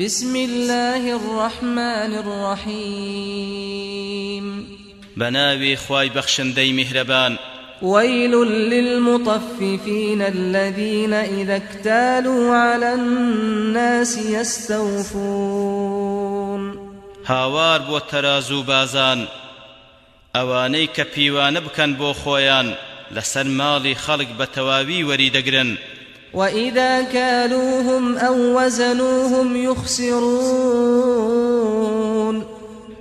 بسم الله الرحمن الرحيم. بناوي خواي بخشندي مهربان. ويل للمطففين الذين إذا اكتالوا على الناس يستوفون. هاوار بۆ تەرازوو بازان. ئەوانەی کە پیوانە بکەن بۆ خۆیان لەسەر ماڵی خەڵک بە تەواوی وەریدەگرن. وإذا كالوهم أو وزنوهم يخسرون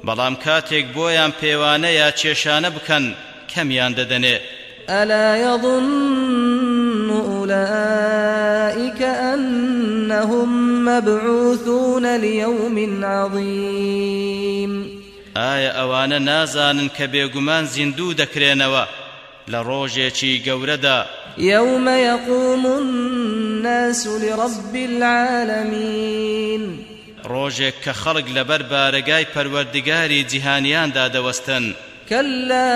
بەڵام کاتێک بۆیان یا کێشانە بکەن کەمیان دەدەنێ. ألا يظن أولئك أنهم مبعوثون ليوم عظيم ئایا ئەوانە نازانن کە بێگومان زیندوو دەکرێنەوە؟ لە ڕۆژێکی گەورەدا. يوم يقوم الناس لرب العالمين. ڕۆژێک کە خەڵک لەبەر بارەگای پەروەردگاری جیهانیاندا دەوەستن. كلا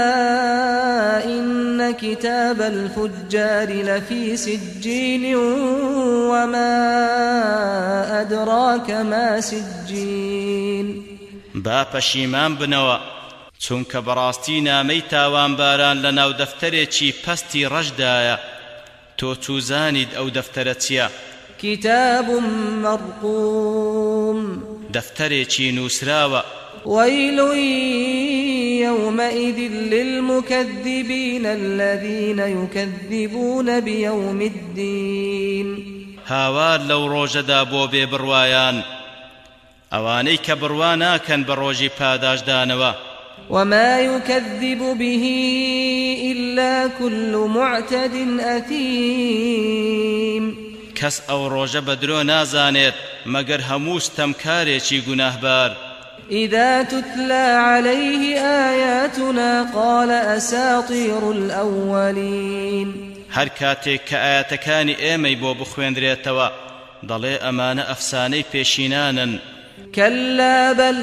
إن كتاب الفجار لفي سجين وما أدراك ما سجين. با پەشیمان بنەوە. چونکە بەڕاستی نامەی تاوانباران لە ناو دەفتەرێکی پەستی ڕەشدایە تۆ چوزانیت ئەو دەفتەرە چییە؟ كتاب مرقوم دەفتەرێکی نووسراوە. ويل يومئذ للمكذبين الذين يكذبون بيوم الدين هاوار بۆ بێ بڕوایان. ئەوانەی کە بڕوا ناکەن بە ڕۆژی پاداشدانەوە. وما يكذب به إلا كل معتد أثيم. کەس ئەو ڕۆژە درۆ نازانێت مەگەر هەموو ستەمکارێکی گوناهبار. إذا تتلى عليه آياتنا قال أساطير الأولين. هەر کاتێک کە ئاەتەکانی ئێمەی بۆ بخوێندرێتەوە دەڵێ ئەمانە ئەفسانەی پێشینانن. كلا بل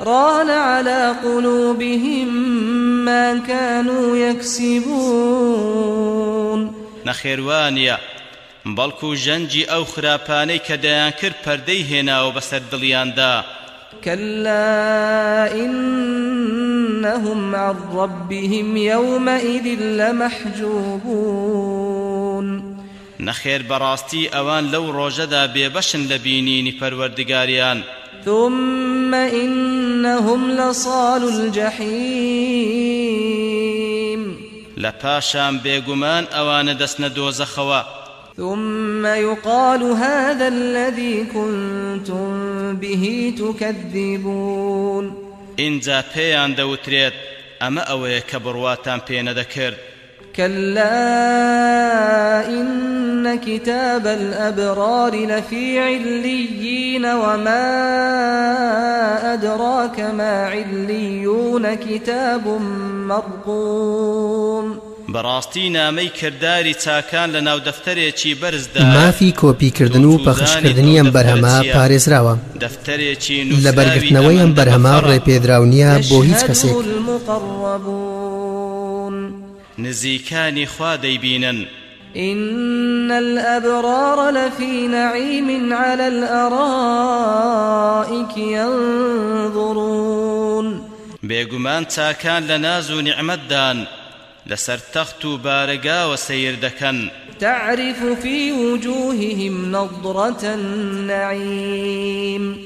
ران على قلوبهم ما كانوا يكسبون نەخێوانە بەڵکو ژەنجی ئەو خراپانەی کە دەیان کرد پەردەی هێناوە بەسەر دڵیاندا. كلا إنهم عن ربهم يومئذ لمحجوبون. نەخێر بەڕاستی ئەوان لەو ڕۆژەدا بێبەشن لە بینینی پەروەردگاریان. ثم إنهم لصال الجحيم. لپاشان بێگومان ئەوانە دەستنە دۆزەخەوە. ثم يقال هذا الذي كنتم به تكذبون. اینجا پێیان دەوترێت ئەمە ئەوەیە کە بڕواتان پێ نەدەکرد. كلا إن كتاب الأبرار لفي عليين وما أدراك ما عليون كتاب مرقوم. بەڕاستی نامەی کردداری چاکان لە ناو دەفتەرێکی بەرزدا مافی کۆپیکردن و پەخشکردنی ئەم بەرهەما پارێزراوە. لە بەرگرتنەوەی ئەم بەرهەما ڕێپێدراونیە بۆ هیچ کەسێک. المقربون. نزیکانی خوا دەیبینن. إن الأبرار لفي نعيم على الأرائك ينظرون. بێگومان چاکان لە ناز و نیعمەتدان لەسەر تەخت و بارەگاوە سەیر دەکەن. تعرف في وجوههم نضرة النعيم.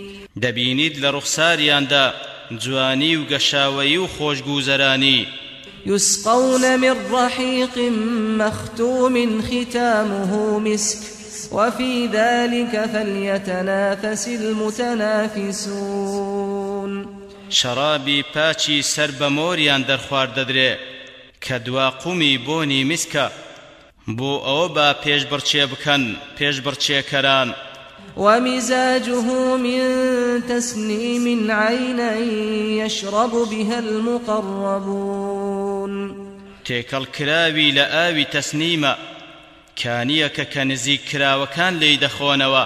دەبینیت لە ڕوخساریاندا جوانی و گەشاوەی و خۆشگوزەرانی. يسقون من رحيق مختوم ختامه مسك وفي ذلك فليتنافس المتنافسون. شەرابی پاچی سەر بە مۆریان دەرخوار دەدرێ کە دواقومی بۆنی میسکە بۆ ئەوە با پێشبڕچێ بکەن پێشبڕچێکەران. ومزاجه من تسنيم عينا يشرب بها المقربون. تێکەڵ کراوی لە ئاوی تەسنیمە کانیەکە کە نزیک کراوەکان لێی دەخۆنەوە.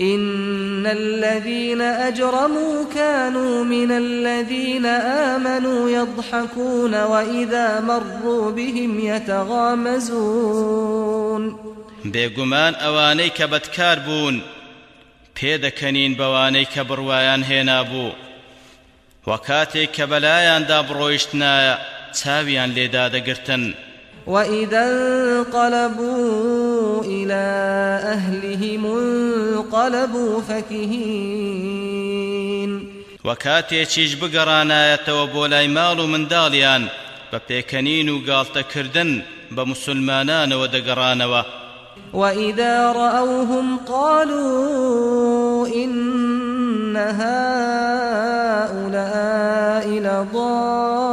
إن الذين أجرموا كانوا من الذين آمنوا يضحكون وإذا مروا بهم يتغامزون. بێگومان ئەوانەی کە بەدکار بوون پێدەکەنین بەوانەی کە بڕوایان هێنا بوو. و کاتێک کە بەلایاندا بڕۆیشتنایە چاویان لێدا دەگرتن وإذا انقلبوا إلى أهلهم انقلبوا فكهين. وكاتێکیش بگەڕانایەتەوە بۆ لای ماڵ و منداڵیان بە پێکەنین و گاڵتەکردن بە مسلمانانەوە دەگەڕانەوە وإذا رأوهم قالوا إن هؤلاء لضالون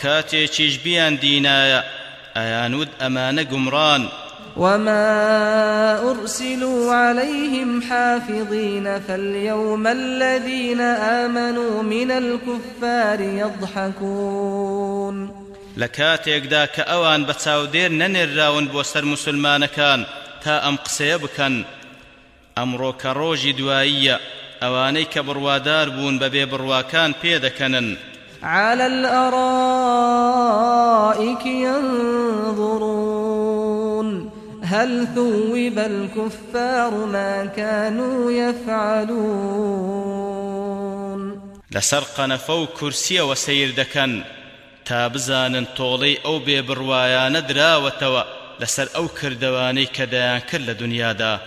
وكاتيشيش بيان دينايا أيانود أمان قمران وما أرسلوا عليهم حافظين فاليوم الذين آمنوا من الكفار يضحكون. لە کاتێکدا کە ئەوان بە چاودێر نەنێراون بۆ سەر مسلمانەکان تا ئەم قسەیە بکەن. ئەمڕۆ کە ڕۆژی دواییە ئەوانەی کە بڕوادار بوون بەبێ بڕواکان پێدەکەنن. على الأرائك ينظرون. هل ثوب الكفار ما كانوا يفعلون؟ لسر قنفو كرسي وسير دكن تا بزانن تۆڵەی ئەو بێبڕوایانە دراوەتەوە لەسەر ئەو کردەوانەی کە دەیان کرد لە دنیادا